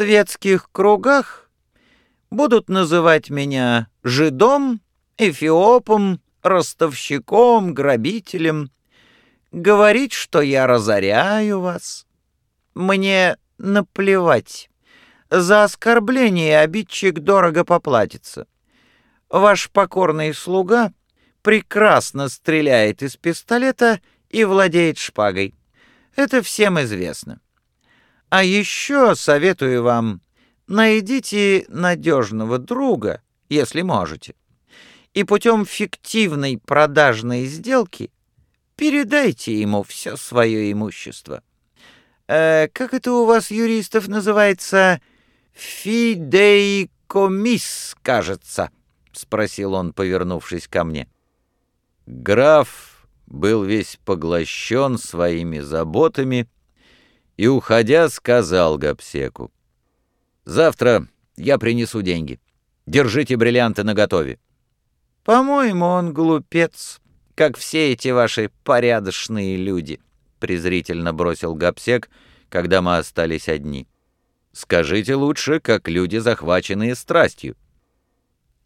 светских кругах будут называть меня жидом, эфиопом, ростовщиком, грабителем, говорить, что я разоряю вас. Мне наплевать. За оскорбление обидчик дорого поплатится. Ваш покорный слуга прекрасно стреляет из пистолета и владеет шпагой. Это всем известно. А еще советую вам, найдите надежного друга, если можете, и путем фиктивной продажной сделки передайте ему все свое имущество. Э, как это у вас, юристов, называется? Фидейкомис, кажется, — спросил он, повернувшись ко мне. Граф был весь поглощен своими заботами и, уходя, сказал Гапсеку, «Завтра я принесу деньги. Держите бриллианты наготове». «По-моему, он глупец, как все эти ваши порядочные люди», — презрительно бросил Гапсек, когда мы остались одни. «Скажите лучше, как люди, захваченные страстью».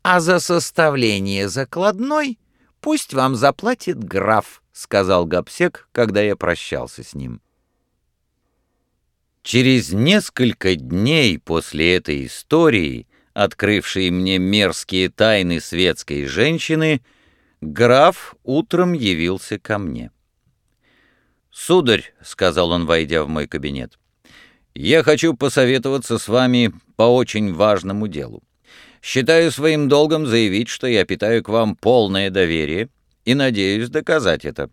«А за составление закладной пусть вам заплатит граф», — сказал Гапсек, когда я прощался с ним. Через несколько дней после этой истории, открывшей мне мерзкие тайны светской женщины, граф утром явился ко мне. «Сударь», — сказал он, войдя в мой кабинет, — «я хочу посоветоваться с вами по очень важному делу. Считаю своим долгом заявить, что я питаю к вам полное доверие и надеюсь доказать это».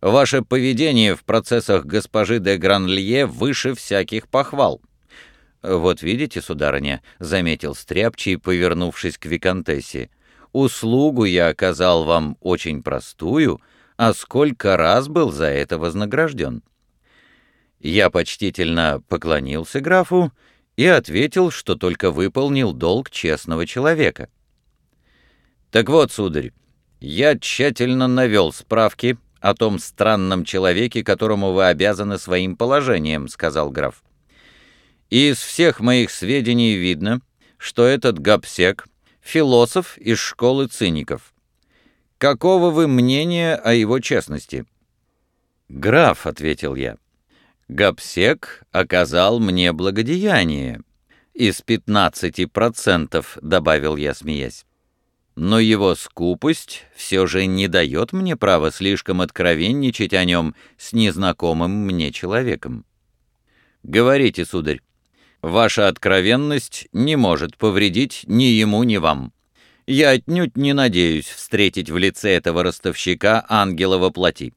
Ваше поведение в процессах госпожи де Гранлье выше всяких похвал». «Вот видите, сударыня», — заметил Стряпчий, повернувшись к Викантессе, «услугу я оказал вам очень простую, а сколько раз был за это вознагражден». Я почтительно поклонился графу и ответил, что только выполнил долг честного человека. «Так вот, сударь, я тщательно навел справки» о том странном человеке, которому вы обязаны своим положением», — сказал граф. «Из всех моих сведений видно, что этот Гапсек — философ из школы циников. Какого вы мнения о его честности?» «Граф», — ответил я, — «Гапсек оказал мне благодеяние». «Из пятнадцати процентов», — добавил я, смеясь но его скупость все же не дает мне права слишком откровенничать о нем с незнакомым мне человеком. Говорите, сударь, ваша откровенность не может повредить ни ему, ни вам. Я отнюдь не надеюсь встретить в лице этого ростовщика ангела во плоти.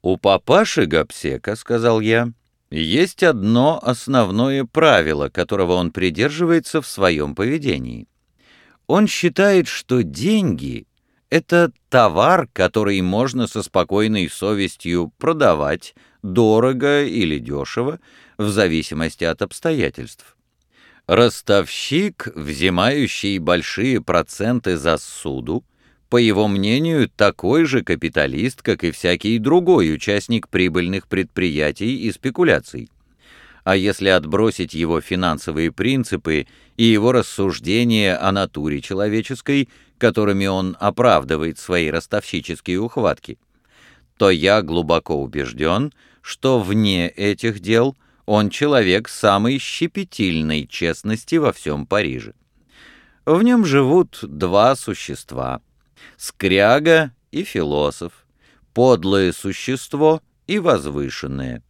«У папаши Гапсека, — сказал я, — есть одно основное правило, которого он придерживается в своем поведении — он считает, что деньги — это товар, который можно со спокойной совестью продавать, дорого или дешево, в зависимости от обстоятельств. Ростовщик, взимающий большие проценты за суду, по его мнению, такой же капиталист, как и всякий другой участник прибыльных предприятий и спекуляций а если отбросить его финансовые принципы и его рассуждения о натуре человеческой, которыми он оправдывает свои ростовщические ухватки, то я глубоко убежден, что вне этих дел он человек самой щепетильной честности во всем Париже. В нем живут два существа — скряга и философ, подлое существо и возвышенное —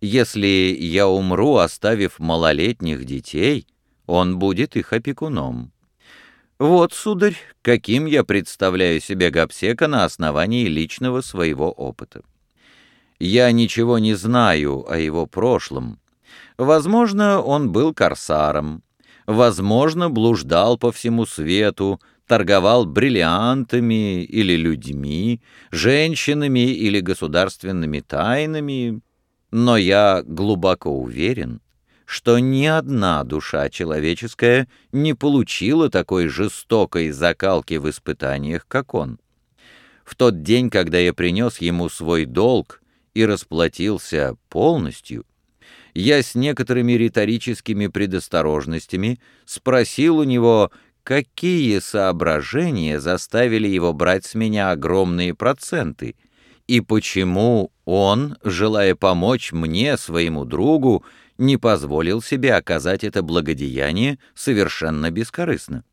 если я умру, оставив малолетних детей, он будет их опекуном. Вот, сударь, каким я представляю себе Гапсека на основании личного своего опыта. Я ничего не знаю о его прошлом. Возможно, он был корсаром, возможно, блуждал по всему свету, торговал бриллиантами или людьми, женщинами или государственными тайнами, но я глубоко уверен, что ни одна душа человеческая не получила такой жестокой закалки в испытаниях, как он. В тот день, когда я принес ему свой долг и расплатился полностью, я с некоторыми риторическими предосторожностями спросил у него, какие соображения заставили его брать с меня огромные проценты, и почему он, желая помочь мне, своему другу, не позволил себе оказать это благодеяние совершенно бескорыстно.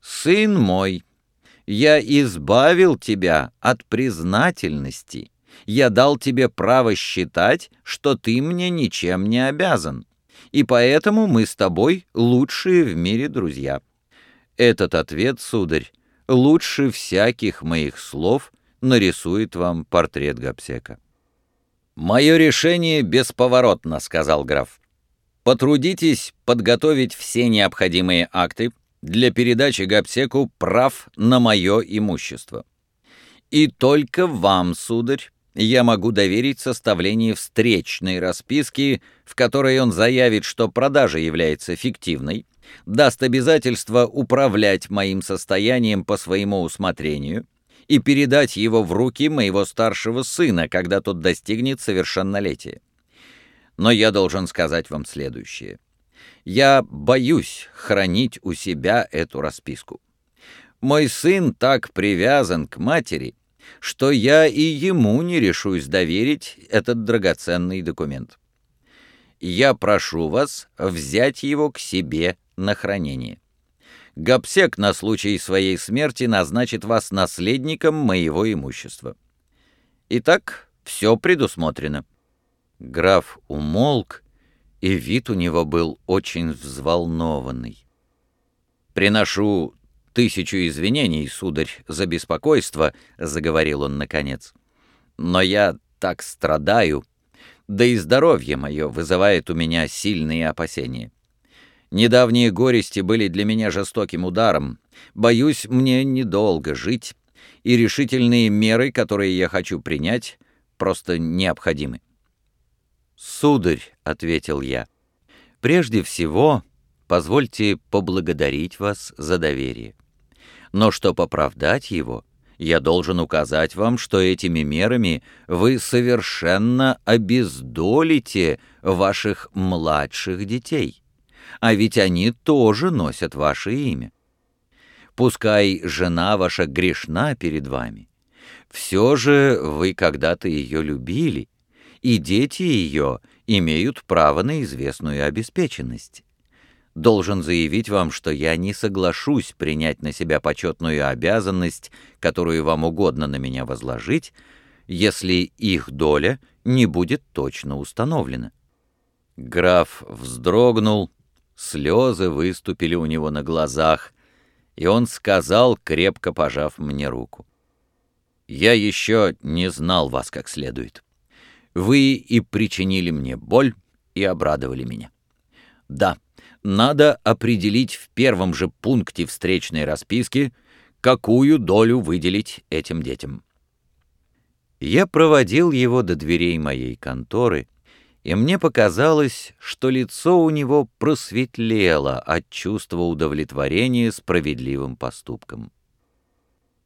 «Сын мой, я избавил тебя от признательности» я дал тебе право считать, что ты мне ничем не обязан, и поэтому мы с тобой лучшие в мире друзья. Этот ответ, сударь, лучше всяких моих слов нарисует вам портрет Гапсека. «Мое решение бесповоротно», — сказал граф. «Потрудитесь подготовить все необходимые акты для передачи Гапсеку прав на мое имущество. И только вам, сударь, я могу доверить составление встречной расписки, в которой он заявит, что продажа является фиктивной, даст обязательство управлять моим состоянием по своему усмотрению и передать его в руки моего старшего сына, когда тот достигнет совершеннолетия. Но я должен сказать вам следующее. Я боюсь хранить у себя эту расписку. Мой сын так привязан к матери, что я и ему не решусь доверить этот драгоценный документ. Я прошу вас взять его к себе на хранение. Гапсек на случай своей смерти назначит вас наследником моего имущества. Итак, все предусмотрено». Граф умолк, и вид у него был очень взволнованный. «Приношу тысячу извинений, сударь, за беспокойство», — заговорил он наконец. «Но я так страдаю, да и здоровье мое вызывает у меня сильные опасения. Недавние горести были для меня жестоким ударом. Боюсь, мне недолго жить, и решительные меры, которые я хочу принять, просто необходимы». «Сударь», — ответил я, — «прежде всего позвольте поблагодарить вас за доверие но чтобы оправдать его, я должен указать вам, что этими мерами вы совершенно обездолите ваших младших детей, а ведь они тоже носят ваше имя. Пускай жена ваша грешна перед вами, все же вы когда-то ее любили, и дети ее имеют право на известную обеспеченность должен заявить вам, что я не соглашусь принять на себя почетную обязанность, которую вам угодно на меня возложить, если их доля не будет точно установлена». Граф вздрогнул, слезы выступили у него на глазах, и он сказал, крепко пожав мне руку. «Я еще не знал вас как следует. Вы и причинили мне боль, и обрадовали меня. Да, надо определить в первом же пункте встречной расписки, какую долю выделить этим детям. Я проводил его до дверей моей конторы, и мне показалось, что лицо у него просветлело от чувства удовлетворения справедливым поступком.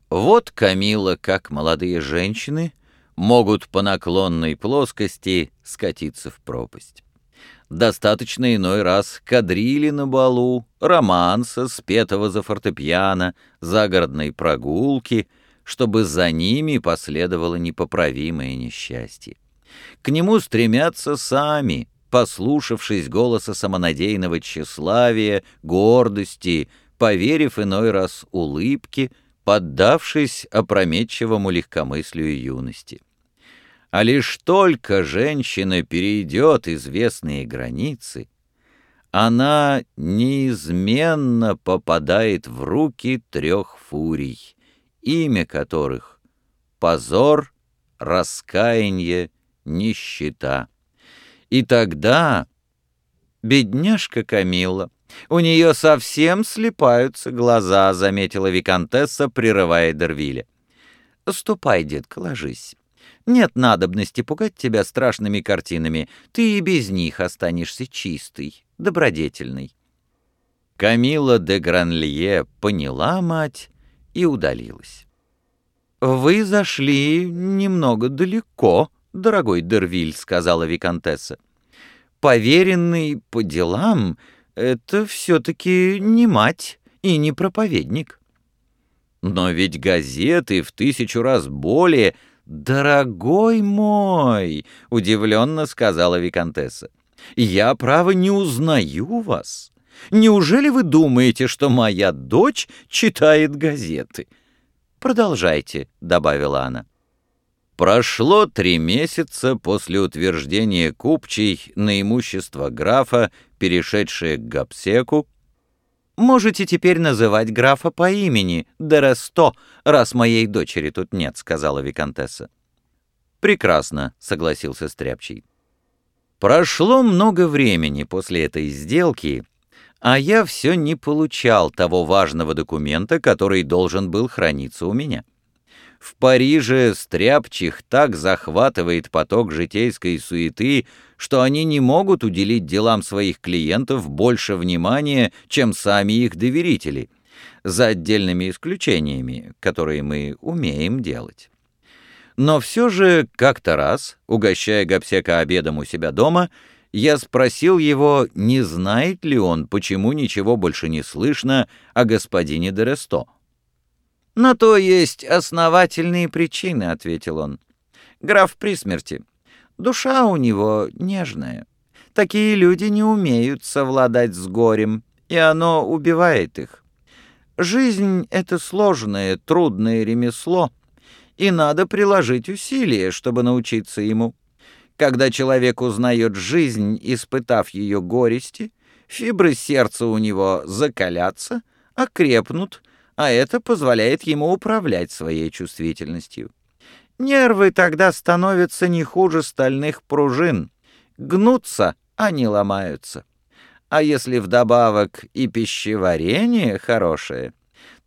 Вот Камила, как молодые женщины, могут по наклонной плоскости скатиться в пропасть. Достаточно иной раз кадрили на балу, романса, спетого за фортепиано, загородной прогулки, чтобы за ними последовало непоправимое несчастье. К нему стремятся сами, послушавшись голоса самонадеянного тщеславия, гордости, поверив иной раз улыбке, поддавшись опрометчивому легкомыслию юности. А лишь только женщина перейдет известные границы, она неизменно попадает в руки трех фурий, имя которых — позор, раскаяние, нищета. И тогда бедняжка Камила, у нее совсем слепаются глаза, заметила виконтесса, прерывая Дервиля. «Ступай, детка, ложись». Нет надобности пугать тебя страшными картинами, ты и без них останешься чистый, добродетельный». Камила де Гранлие поняла мать и удалилась. «Вы зашли немного далеко, дорогой Дервиль», — сказала виконтесса. Поверенный по делам — это все-таки не мать и не проповедник. Но ведь газеты в тысячу раз более... «Дорогой мой!» — удивленно сказала Викантесса. «Я, право, не узнаю вас. Неужели вы думаете, что моя дочь читает газеты?» «Продолжайте», — добавила она. Прошло три месяца после утверждения купчей на имущество графа, перешедшее к Гапсеку, «Можете теперь называть графа по имени, Дересто, раз моей дочери тут нет», — сказала Викантесса. «Прекрасно», — согласился Стряпчий. Прошло много времени после этой сделки, а я все не получал того важного документа, который должен был храниться у меня. В Париже стряпчих так захватывает поток житейской суеты, что они не могут уделить делам своих клиентов больше внимания, чем сами их доверители, за отдельными исключениями, которые мы умеем делать. Но все же как-то раз, угощая Гапсека обедом у себя дома, я спросил его, не знает ли он, почему ничего больше не слышно о господине Дересто. «На то есть основательные причины», — ответил он. «Граф при смерти. Душа у него нежная. Такие люди не умеют совладать с горем, и оно убивает их. Жизнь — это сложное, трудное ремесло, и надо приложить усилия, чтобы научиться ему. Когда человек узнает жизнь, испытав ее горести, фибры сердца у него закалятся, окрепнут — а это позволяет ему управлять своей чувствительностью. Нервы тогда становятся не хуже стальных пружин, гнутся, а не ломаются. А если вдобавок и пищеварение хорошее,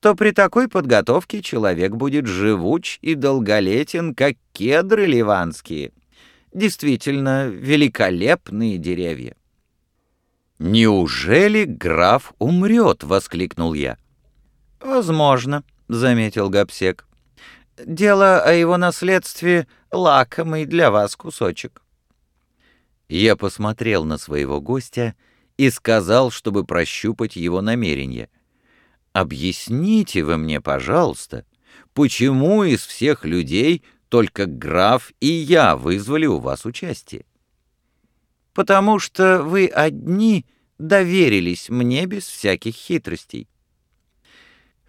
то при такой подготовке человек будет живуч и долголетен, как кедры ливанские. Действительно, великолепные деревья. «Неужели граф умрет?» — воскликнул я. «Возможно», — заметил Гапсек. «Дело о его наследстве — лакомый для вас кусочек». Я посмотрел на своего гостя и сказал, чтобы прощупать его намерения. «Объясните вы мне, пожалуйста, почему из всех людей только граф и я вызвали у вас участие?» «Потому что вы одни доверились мне без всяких хитростей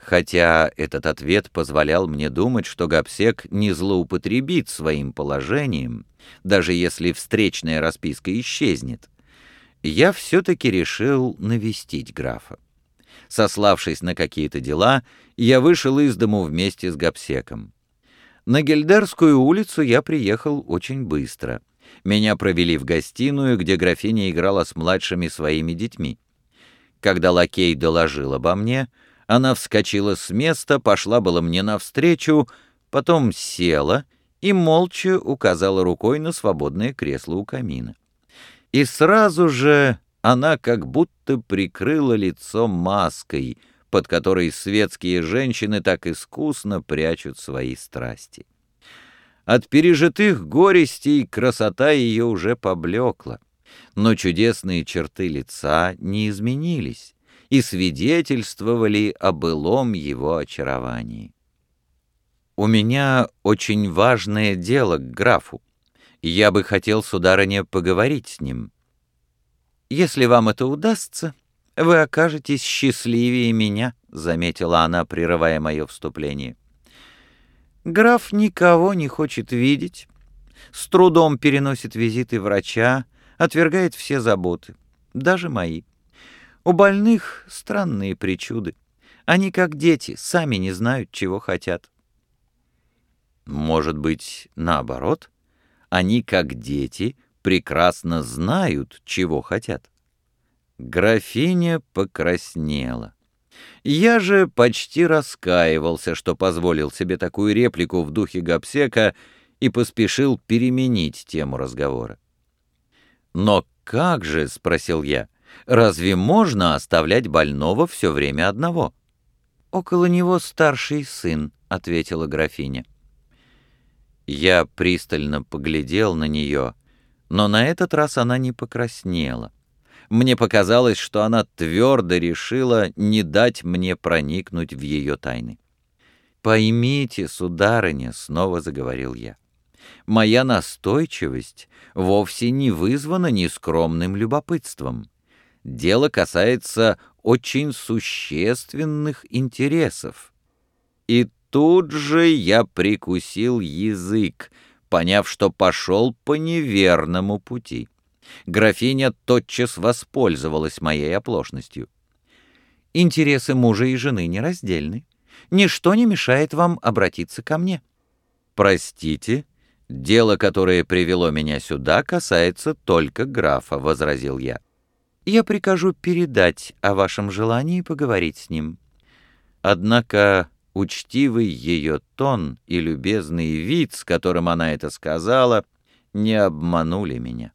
хотя этот ответ позволял мне думать, что Гапсек не злоупотребит своим положением, даже если встречная расписка исчезнет, я все-таки решил навестить графа. Сославшись на какие-то дела, я вышел из дому вместе с Гапсеком. На Гельдерскую улицу я приехал очень быстро. Меня провели в гостиную, где графиня играла с младшими своими детьми. Когда лакей доложил обо мне — она вскочила с места, пошла было мне навстречу, потом села и молча указала рукой на свободное кресло у камина. И сразу же она как будто прикрыла лицо маской, под которой светские женщины так искусно прячут свои страсти. От пережитых горестей красота ее уже поблекла, но чудесные черты лица не изменились и свидетельствовали о былом его очаровании. «У меня очень важное дело к графу. Я бы хотел, сударыня, поговорить с ним. Если вам это удастся, вы окажетесь счастливее меня», — заметила она, прерывая мое вступление. «Граф никого не хочет видеть, с трудом переносит визиты врача, отвергает все заботы, даже мои. У больных странные причуды. Они, как дети, сами не знают, чего хотят. Может быть, наоборот? Они, как дети, прекрасно знают, чего хотят. Графиня покраснела. Я же почти раскаивался, что позволил себе такую реплику в духе Гапсека и поспешил переменить тему разговора. «Но как же?» — спросил я. Разве можно оставлять больного все время одного? «Около него старший сын», — ответила графиня. Я пристально поглядел на нее, Но на этот раз она не покраснела. Мне показалось, что она твердо решила не дать мне проникнуть в ее тайны. «Поймите, сударыня», — снова заговорил я, — «моя настойчивость вовсе не вызвана нескромным любопытством. Дело касается очень существенных интересов». И тут же я прикусил язык, поняв, что пошел по неверному пути. Графиня тотчас воспользовалась моей оплошностью. «Интересы мужа и жены нераздельны. Ничто не мешает вам обратиться ко мне». «Простите, дело, которое привело меня сюда, касается только графа», — возразил я. «Я прикажу передать о вашем желании поговорить с ним». Однако учтивый ее тон и любезный вид, с которым она это сказала, не обманули меня.